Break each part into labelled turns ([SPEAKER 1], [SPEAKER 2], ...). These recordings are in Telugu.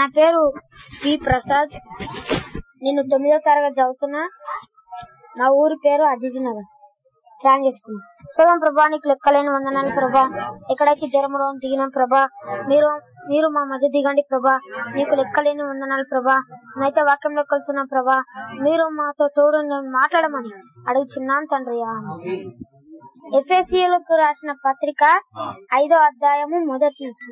[SPEAKER 1] నా పేరు పి ప్రసాద్. నేను తొమ్మిదో తరగతి చదువుతున్నా. నా ఊరి పేరు అజిజ్ నగర్ ప్లాన్ చేసుకున్నాం. శోభం ప్రభా నీకు లెక్కలేని వందనాలు ప్రభా. ఎక్కడైతే జ్వరంలో దిగిన ప్రభా మీరు మీరు మా మధ్య దిగండి ప్రభా. నీకు లెక్కలేని వందనాలు ప్రభా. మేమైతే వాక్యంలో కలుతున్నాం ప్రభా. మీరు మాతో తోడు మాట్లాడమని అడుగుచున్నాం తండ్రి. ఎఫ్ఎస్సీలకు రాసిన పత్రిక ఐదో అధ్యాయము మొదటి నుంచి.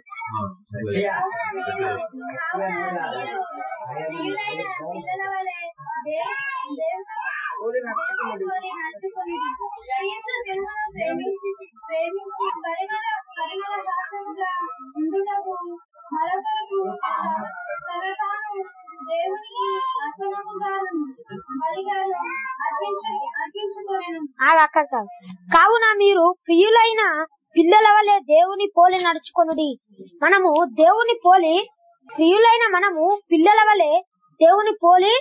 [SPEAKER 2] నడుచుకొని అర్పించుకొనెను
[SPEAKER 1] అక్కడ కాదు కావున మీరు ప్రియులైన పిల్లల వలె దేవుని పోలి నడుచుకొనుడి. మనము దేవుని పోలి ప్రియులైన మనము పిల్లల వలె దేవుని పోలి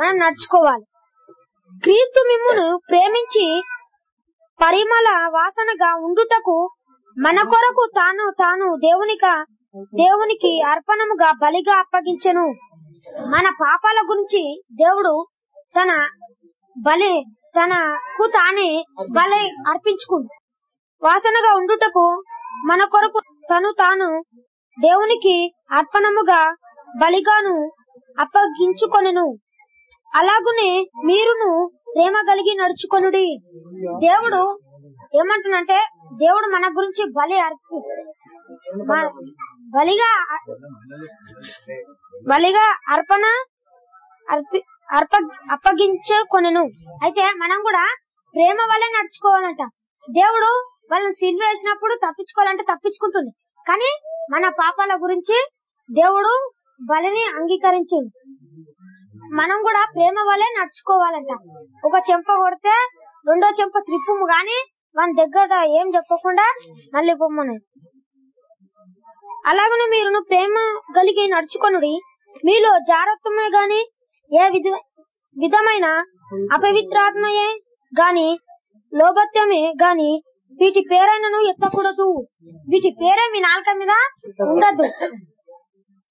[SPEAKER 1] మనం నడుచుకోవాలి. క్రీస్తు మిమ్మును ప్రేమించి పరిమళ వాసనగా ఉండుటకు మన కొరకు తాను తాను దేవునిక దేవునికి అర్పణముగా బలిగా అప్పగించెను. మన పాపాల గురించి దేవుడు తన బలి తనకు తానే బలి అర్పించుకుంది. వాసనగా ఉండుటకు మన కొరకు తను తాను దేవునికి అర్పణముగా బలిగాను అప్పగించుకొనెను. అలాగునే మీరును ప్రేమ కలిగి నడుచుకొనుడి. దేవుడు ఏమంటున్నంటే దేవుడు మన గురించి బలి అర్పి బలిగా బలిగా అర్పణ అర్పి అర్ప అప్పగించుకొనను అయితే మనం కూడా ప్రేమ వల్లే నడుచుకోవాలంట. దేవుడు వాళ్ళని సిల్వ వేసినప్పుడు తప్పించుకోవాలంటే తప్పించుకుంటుంది. కానీ మన పాపాల గురించి దేవుడు బలిని అంగీకరించి. మనం కూడా ప్రేమ వల్లే నడుచుకోవాలంట. ఒక చెంప కొడితే రెండో చెంప త్రిప్పుము గాని మన దగ్గర ఏం చెప్పకుండా మళ్ళీ పొమ్మను అలాగనే మీరును ప్రేమ కలిగి నడుచుకొనుడి. మీలో జాగ్రత్తమే గాని ఏ విధ విధమైన అపవిత్రాత్మయే గాని లోభత్యమే గాని వీటి పేరైనను ఎత్తకూడదు. వీటి పేరే మీ నాలుక మీద ఉండదు.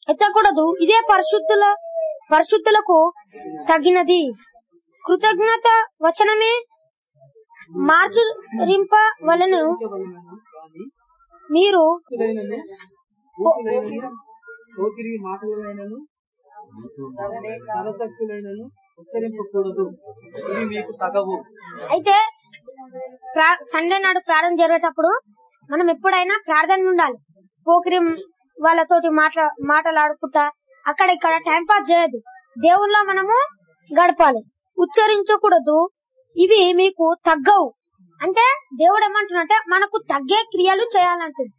[SPEAKER 1] ఎత్తకూడదు. ఇదే పరిశుద్ధుల పరిశుద్ధులకు తగినది. కృతజ్ఞత వచనమే మార్చురింప వలన మీరు
[SPEAKER 3] ఉచ్చరింపకూడదు ఇవి మీకు తగవు.
[SPEAKER 1] అయితే సండే నాడు ప్రార్థన జరిగేటప్పుడు మనం ఎప్పుడైనా ప్రార్థన ఉండాలి. పోకిరి వాళ్ళతోటి మాట్లా మాటలాడుకుంటా అక్కడ ఇక్కడ టైం పాస్ చేయదు దేవుళ్ళ మనము గడపాలి. ఉచ్చరించకూడదు. ఇవి మీకు తగ్గవు. అంటే దేవుడు ఏమంటున్నట్టే మనకు తగ్గే క్రియలు చేయాలంటుంది.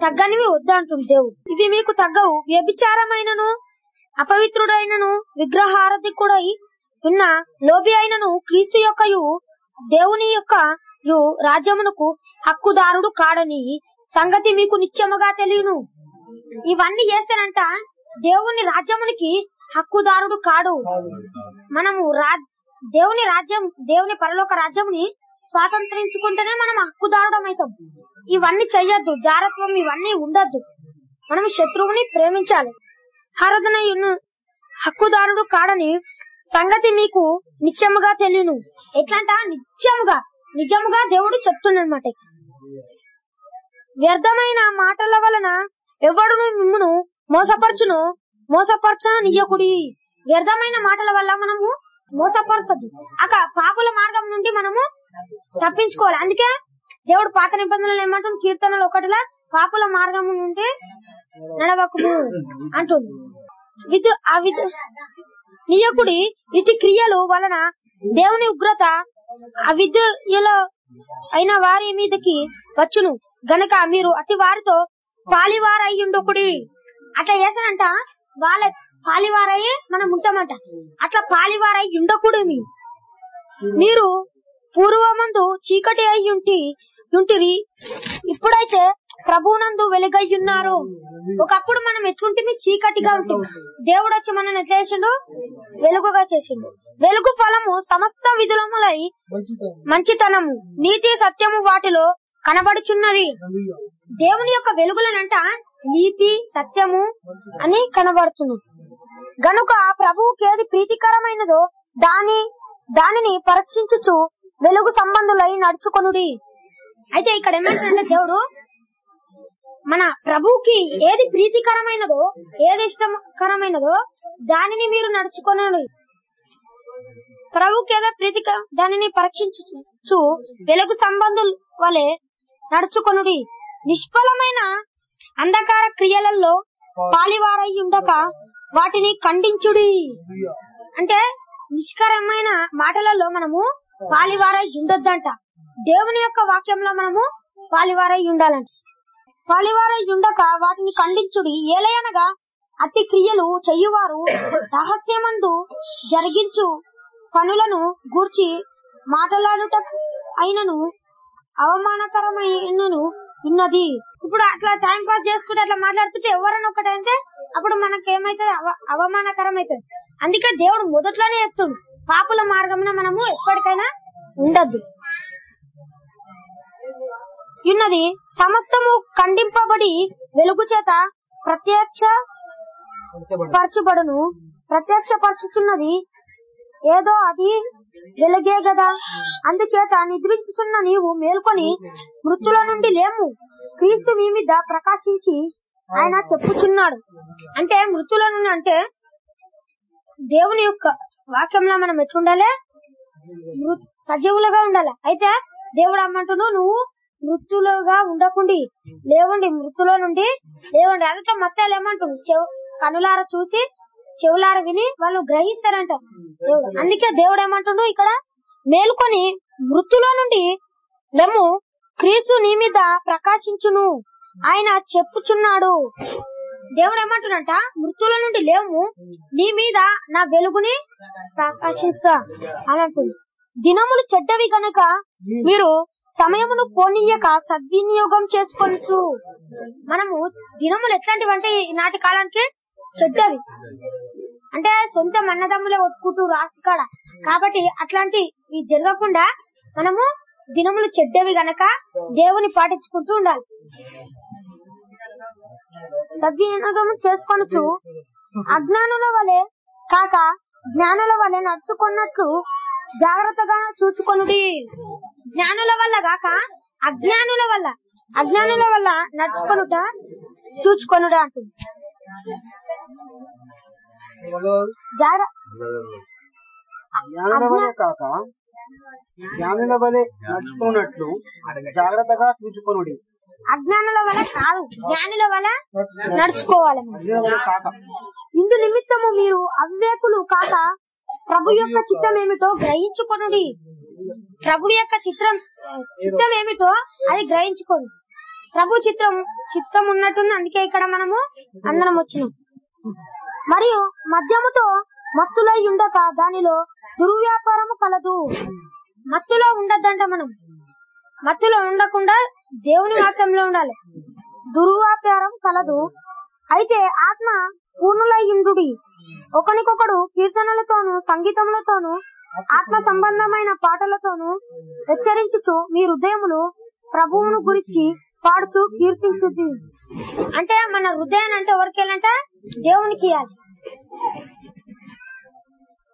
[SPEAKER 1] తగ్గనివి వద్దంటుంది దేవుడు. ఇవి మీకు తగ్గవు. వ్యభిచారమైనను అపవిత్రుడైనను విగ్రహారధికుడై ఉన్న లోబి అయినను క్రీస్తు యొక్క దేవుని యొక్క యు రాజ్యమునకు హక్కుదారుడు కాడని సంగతి మీకు నిత్యముగా తెలియను. ఇవన్నీ చేశానంట దేవుని రాజ్యమునికి హక్కుదారుడు కాడు. మనము దేవుని రాజ్యం దేవుని పరలోక రాజ్యముని స్వాతంత్రించుకుంటేనే మనం హక్కుదారుడం అవుతాం ఇవన్నీ చెయ్యొద్దు. జారత్వం ఇవన్నీ ఉండొద్దు. మనం శత్రువుని ప్రేమించాలి. హరదనయును హక్కుదారుడు కాడని సంగతి మీకు నిత్యముగా తెలియను. ఎట్లంట నిత్యముగా నిజముగా దేవుడు చెప్తుండనమాట వ్యర్థమైన మాటల వలన ఎవడును మిమ్మను మోసపరచును? మోసపరచనీయకుడి వ్యర్థమైన మాటల వల్ల మనము మోసపరచద్దు. అక పాపుల మార్గం నుండి మనము తప్పించుకోవాలి. అందుకే దేవుడు పాత నిబంధనలు ఏమంటుంది కీర్తనలు ఒకటిలా పాపుల మార్గం నుండి నడవకుము అంటుంది. విధు ఆ విధు నియకుడి ఇటు క్రియలు వలన దేవుని ఉగ్రత అవిధుల అయిన వారి మీదకి వచ్చును. గనక మీరు అట్టి వారితో పాలివారయ్యుండొకడి. అట్లా చేశానంట వాళ్ళ పాలివారయ్యి మనం ఉంటామంట. అట్లా పాలివారై ఉండకూడదు మీరు పూర్వమందు చీకటి అయ్యుంటి ఉంటిరి. ఇప్పుడైతే ప్రభువునందు వెలుగయ్యున్నారు. ఒకప్పుడు మనం ఎట్లుంటే చీకటిగా ఉంటుంది దేవుడు వచ్చి మనం ఎట్లా చేసిండు? వెలుగుగా చేసిండు. వెలుగు ఫలము సమస్త విధులములై మంచితనము నీతి సత్యము వాటిలో కనబడుచున్నవి. దేవుని యొక్క వెలుగులనంట నీతి సత్యము అని కనబడుతుంది గనుక ప్రభువుకి ఏది ప్రీతికరమైనదో దాని దానిని పరీక్షించుచు వెలుగు సంబంధులై నడుచుకొనుడి. అయితే ఇక్కడ ఏమంటాడంటే దేవుడు మన ప్రభువుకి ఏది ప్రీతికరమైనదో ఏది ఇష్టకరమైనదో దానిని మీరు నడుచుకొనండి. ప్రభుకి ఏదో ప్రీతికర దానిని పరీక్షించు వెలుగు సంబంధుల వలె నడుచుకొనుడి. నిష్ఫలమైన అంధకార క్రియలలో పాలివారై ఉండక వాటిని ఖండించుడి. అంటే నిష్కరమైన మాటలలో మనము పాలివారై ఉండొద్దంట. దేవుని యొక్క వాక్యంలో మనము పాలివారై ఉండాలంట. పాలివారై ఉండక వాటిని ఖండించుడి. ఏలయనగా అతి క్రియలు చెయ్యువారు రహస్యమందు జరిగించు పనులను గూర్చి మాట్లాడుట అయినను అవమానకరమైనను ఉన్నది. ఇప్పుడు అట్లా టైం పాస్ చేసుకుంటే అట్లా మాట్లాడుతుంటే ఎవరైనా ఒకటంటే అప్పుడు మనకేమైతుంది? అవ అవమానకరం అవుతుంది అందుకే దేవుడు మొదట్లోనే చెప్తుండు. పాపుల మార్గమున మనము ఎప్పటికైనా ఉండద్దు. ఉన్నది సమస్తము ఖండింపబడి వెలుగు చేత ప్రత్యక్ష పరచబడును. ప్రత్యక్ష పరచుచున్నది ఏదో అది వెలుగే గదా. అందుచేత నిద్రించుచున్న నీవు మేల్కొని మృతుల నుండి లేము. క్రీస్తు నీ మీద ప్రకాశించి ఆయన చెప్పుచున్నాడు. అంటే మృతుల నుండి అంటే దేవుని యొక్క వాక్యంలో మనం ఎట్లుండాలి? సజీవులుగా ఉండాలి. అయితే దేవుడు అమ్మంటును నువ్వు మృతులుగా ఉండకుండి లేవండి మృతులో నుండి లేవండి. అందుకే మత్తాలు ఏమంటుంది చెవు కనులార చూసి చెవులార విని వాళ్ళు గ్రహిస్తారంట. అందుకే దేవుడు ఏమంటుండు ఇక్కడ? మేలుకొని మృతులో నుండి లెమ్ము క్రీసు నీ మీద ప్రకాశించును. ఆయన చెప్పుచున్నాడు. దేవుడు ఏమంటున్నట మృతుల నుండి లేము నీ మీద నా వెలుగుని ప్రకాశిస్తా అని అంటుంది. దినములు చెడ్డవి గనుక మీరు సమయమును పోనీయక సద్వినియోగం చేసుకోవచ్చు. మనము దినములు ఎట్లాంటివి అంటే ఈనాటి కాలానికి చెడ్డవి. అంటే సొంత అన్నదమ్ములే ఒట్టుకుంటూ రాస్తు కాడ. కాబట్టి అట్లాంటి జరగకుండా మనము దినములు చెడ్డవి గనక దేవుని పాటించుకుంటూ ఉండాలి. సద్వినియోగం చేసుకొనొచ్చు అజ్ఞానుల వలె కాక జ్ఞానుల వలె నడుచుకున్నట్లు జాగ్రత్తగా చూచుకొనుడి. జ్ఞానుల వల్ల కాక అజ్ఞానుల వల్ల అజ్ఞానుల వల్ల నడుచుకొనుట చూచుకొనుట అంటుంది
[SPEAKER 4] జ్ఞానుల వలె కాక జ్ఞానుల వలె నడుచుకున్నట్లు జాగ్రత్తగా చూచుకొనుడి.
[SPEAKER 1] అజ్ఞానుల వల్ల కాదు జ్ఞానుల వల్ల నడుచుకోవాలి ఇందు నిమిత్తము మీరు అవివేకులు కాక ప్రభు యొక్క చిత్తం ఏమిటో గ్రహించుకొనుడి. ప్రభు యొక్క చిత్రం చిత్తం ఏమిటో అది గ్రహించుకోండి. ప్రభు చిత్రం చిత్తం ఉన్నట్టుంది అందుకే ఇక్కడ మనము అందరం వచ్చినాం. మరియు మద్యముతో మత్తులై ఉండక దానిలో దుర్వ్యాపారము కలదు. మత్తులో ఉండద్దంట మనం. మత్తులో ఉండకుండా దేవుని వాక్యంలో ఉండాలి. దుర్వ్యాపారం కలదు. అయితే ఆత్మ పూర్ణులయ్యుండు ఒకనికొకడు కీర్తనలతోనూ సంగీతములతోనూ ఆత్మ సంబంధమైన పాటలతోనూ హెచ్చరించుచు మీ హృదయములు ప్రభువును గురించి పాడుతూ కీర్తించుది అంటే మన హృదయాన్ని అంటే ఎవరికి వెళ్ళంటే దేవునికి ఇవ్వాలి.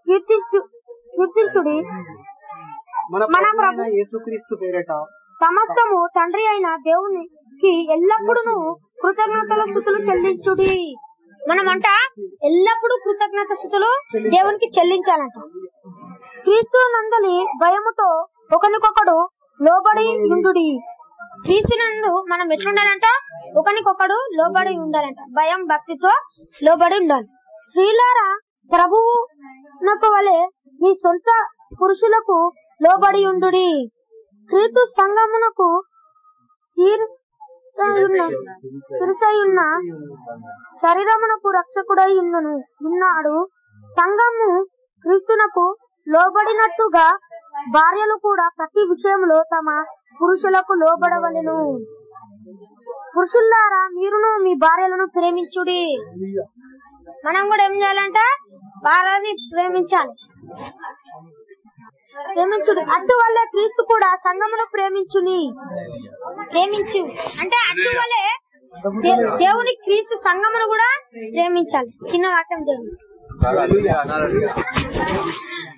[SPEAKER 1] కీర్తించు కీర్తించుడి.
[SPEAKER 4] మన
[SPEAKER 1] మన
[SPEAKER 4] ప్రభువైన
[SPEAKER 1] ప్రభు-
[SPEAKER 4] యేసుక్రీస్తు పేరట
[SPEAKER 1] సమస్తము తండ్రి అయిన దేవునికి ఎల్లప్పుడూ కృతజ్ఞతల స్థుతులు చెల్లించుడి. మనమంట ఎల్లప్పుడూ కృతజ్ఞత స్థుతులు దేవునికి చెల్లించాలంట. క్రీస్తు నందని భయముతో ఒకనికొకడు లోబడి ఉండుడి. క్రీస్తునందు మనం ఎట్లుండాలంట? ఒకనికొకడు లోబడి ఉండాలంట. భయం భక్తితో లోబడి ఉండాలి. శ్రీలారా ప్రభువు వలె మీ సొంత పురుషులకు లోబడి ఉండుడి. క్రీస్తు సంగమునకు శిరసయున్న శరీరమునకు రక్షకుడై ఉన్నను ఉన్నాడు. సంఘము క్రీస్తునకు లోబడినట్టుగా భార్యలు కూడా ప్రతి విషయంలో తమ పురుషులకు లోబడవలెను. పురుషుల్లారా మీరును మీ భార్యలను ప్రేమించుడి. మనం కూడా ఏం చేయాలంటే? భార్యని ప్రేమించాలి. ప్రేమించుడు. అట్టు వల్ల క్రీస్తు కూడా సంఘమును ప్రేమించుని. ప్రేమించు. అంటే అట్టు వల్లే దే- దేవుని క్రీస్తు సంఘమును కూడా ప్రేమించాలి. చిన్న వాక్యం దేవుని